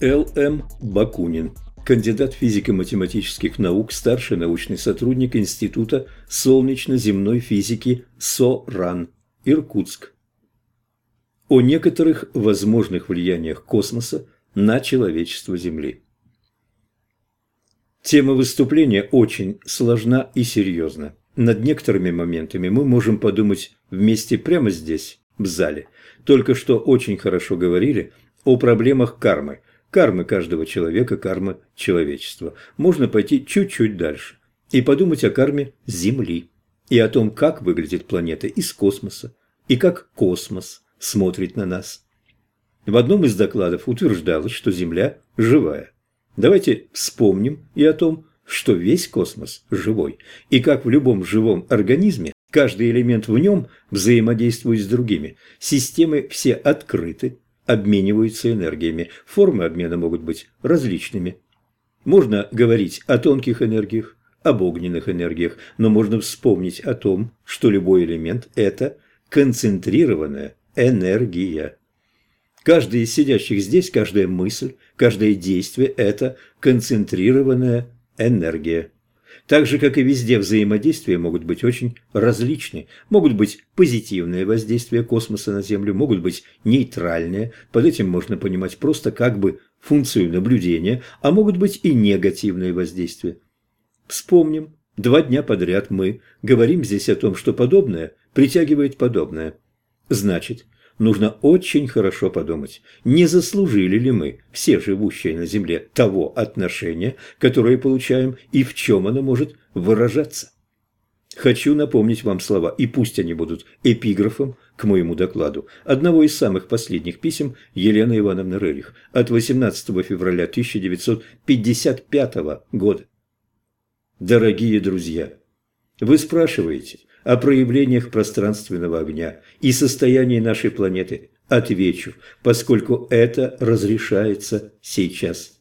Л.М. Бакунин, кандидат физико-математических наук, старший научный сотрудник Института солнечно-земной физики СОРАН, Иркутск. О некоторых возможных влияниях космоса на человечество Земли. Тема выступления очень сложна и серьезна. Над некоторыми моментами мы можем подумать вместе прямо здесь, в зале. Только что очень хорошо говорили о проблемах кармы – кармы каждого человека, кармы человечества. Можно пойти чуть-чуть дальше и подумать о карме Земли и о том, как выглядит планета из космоса и как космос смотрит на нас. В одном из докладов утверждалось, что Земля живая. Давайте вспомним и о том, что весь космос живой, и как в любом живом организме каждый элемент в нем взаимодействует с другими. Системы все открыты, обмениваются энергиями. Формы обмена могут быть различными. Можно говорить о тонких энергиях, об огненных энергиях, но можно вспомнить о том, что любой элемент – это концентрированная энергия. Каждый из сидящих здесь, каждая мысль, каждое действие – это концентрированная энергия. Так же, как и везде, взаимодействия могут быть очень различны. Могут быть позитивные воздействия космоса на Землю, могут быть нейтральные. Под этим можно понимать просто как бы функцию наблюдения, а могут быть и негативные воздействия. Вспомним, два дня подряд мы говорим здесь о том, что подобное притягивает подобное. Значит, нужно очень хорошо подумать, не заслужили ли мы, все живущие на Земле, того отношения, которое получаем, и в чем оно может выражаться. Хочу напомнить вам слова, и пусть они будут эпиграфом к моему докладу, одного из самых последних писем Елены Ивановны Рерих от 18 февраля 1955 года. Дорогие друзья, вы спрашиваете – о проявлениях пространственного огня и состоянии нашей планеты, отвечу, поскольку это разрешается сейчас.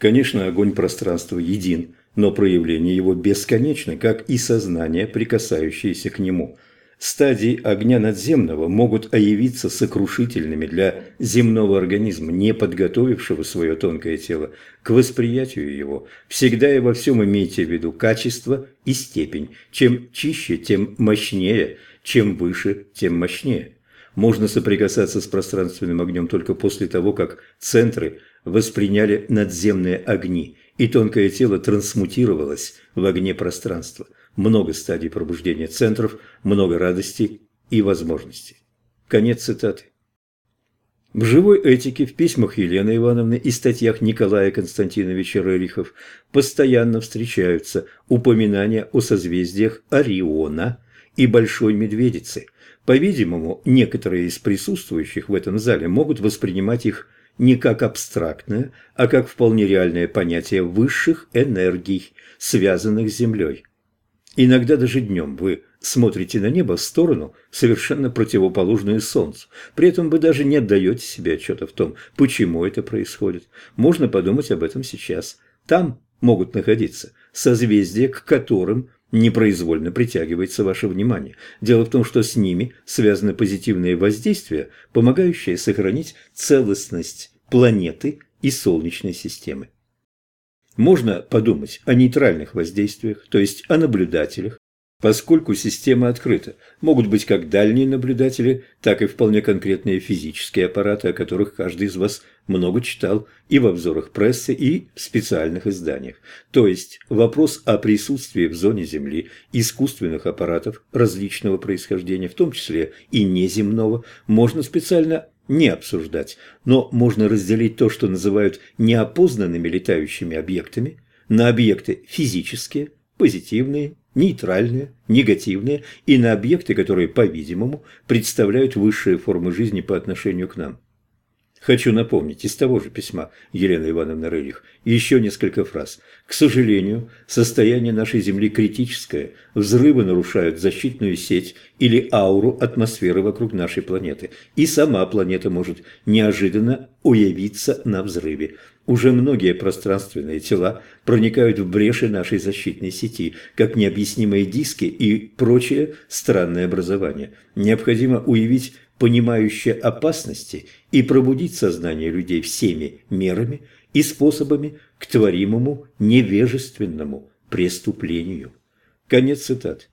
Конечно, огонь пространства един, но проявление его бесконечно, как и сознание, прикасающееся к нему – стадии огня надземного могут оявиться сокрушительными для земного организма, не подготовившего свое тонкое тело к восприятию его. Всегда и во всем имейте в виду качество и степень. Чем чище, тем мощнее, чем выше, тем мощнее. Можно соприкасаться с пространственным огнем только после того, как центры восприняли надземные огни, и тонкое тело трансмутировалось в огне пространства – много стадий пробуждения центров, много радости и возможностей. Конец цитаты. В живой этике, в письмах Елены Ивановны и статьях Николая Константиновича Рерихов постоянно встречаются упоминания о созвездиях Ориона и Большой Медведицы. По-видимому, некоторые из присутствующих в этом зале могут воспринимать их не как абстрактное, а как вполне реальное понятие высших энергий, связанных с Землей. Иногда даже днем вы смотрите на небо в сторону, совершенно противоположную Солнцу. При этом вы даже не отдаете себе отчета в том, почему это происходит. Можно подумать об этом сейчас. Там могут находиться созвездия, к которым непроизвольно притягивается ваше внимание. Дело в том, что с ними связаны позитивные воздействия, помогающие сохранить целостность планеты и Солнечной системы. Можно подумать о нейтральных воздействиях, то есть о наблюдателях, поскольку система открыта. Могут быть как дальние наблюдатели, так и вполне конкретные физические аппараты, о которых каждый из вас много читал и в обзорах прессы, и в специальных изданиях. То есть вопрос о присутствии в зоне Земли искусственных аппаратов различного происхождения, в том числе и неземного, можно специально не обсуждать, но можно разделить то, что называют неопознанными летающими объектами, на объекты физические, позитивные, нейтральные, негативные и на объекты, которые, по-видимому, представляют высшие формы жизни по отношению к нам. Хочу напомнить из того же письма Елены Ивановны Рылих еще несколько фраз. К сожалению, состояние нашей Земли критическое. Взрывы нарушают защитную сеть или ауру атмосферы вокруг нашей планеты. И сама планета может неожиданно уявиться на взрыве. Уже многие пространственные тела проникают в бреши нашей защитной сети, как необъяснимые диски и прочее странное образование. Необходимо уявить понимающее опасности и пробудить сознание людей всеми мерами и способами к творимому невежественному преступлению. Конец цитаты.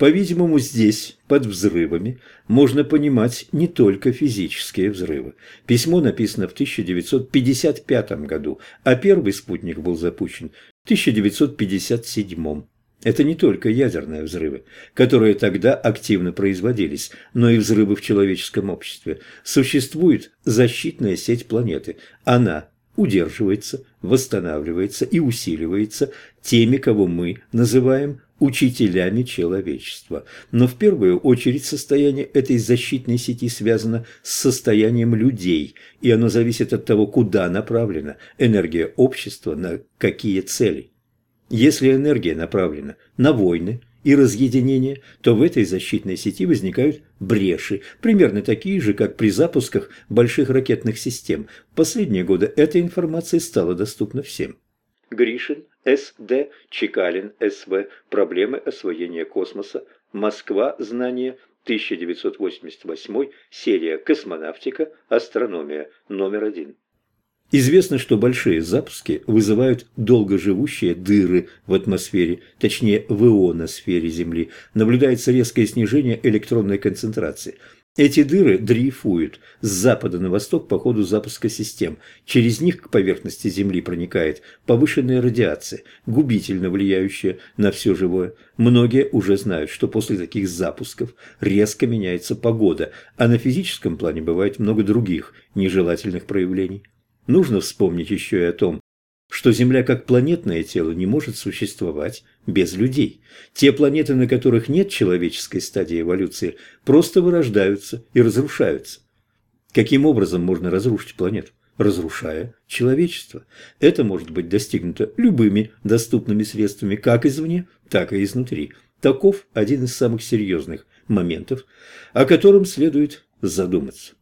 По-видимому, здесь, под взрывами, можно понимать не только физические взрывы. Письмо написано в 1955 году, а первый спутник был запущен в 1957. Это не только ядерные взрывы, которые тогда активно производились, но и взрывы в человеческом обществе. Существует защитная сеть планеты. Она удерживается, восстанавливается и усиливается теми, кого мы называем учителями человечества. Но в первую очередь состояние этой защитной сети связано с состоянием людей, и оно зависит от того, куда направлена энергия общества, на какие цели. Если энергия направлена на войны и разъединение, то в этой защитной сети возникают бреши, примерно такие же, как при запусках больших ракетных систем. В последние годы эта информация стала доступна всем. Гришин с.Д. Чекалин, С.В. Проблемы освоения космоса. Москва. Знание. 1988. Серия «Космонавтика. Астрономия». Номер один. Известно, что большие запуски вызывают долгоживущие дыры в атмосфере, точнее в ионосфере Земли. Наблюдается резкое снижение электронной концентрации – эти дыры дрейфуют с запада на восток по ходу запуска систем. Через них к поверхности Земли проникает повышенная радиация, губительно влияющая на все живое. Многие уже знают, что после таких запусков резко меняется погода, а на физическом плане бывает много других нежелательных проявлений. Нужно вспомнить еще и о том, что Земля как планетное тело не может существовать без людей. Те планеты, на которых нет человеческой стадии эволюции, просто вырождаются и разрушаются. Каким образом можно разрушить планету? Разрушая человечество. Это может быть достигнуто любыми доступными средствами как извне, так и изнутри. Таков один из самых серьезных моментов, о котором следует задуматься.